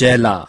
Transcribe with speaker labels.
Speaker 1: jela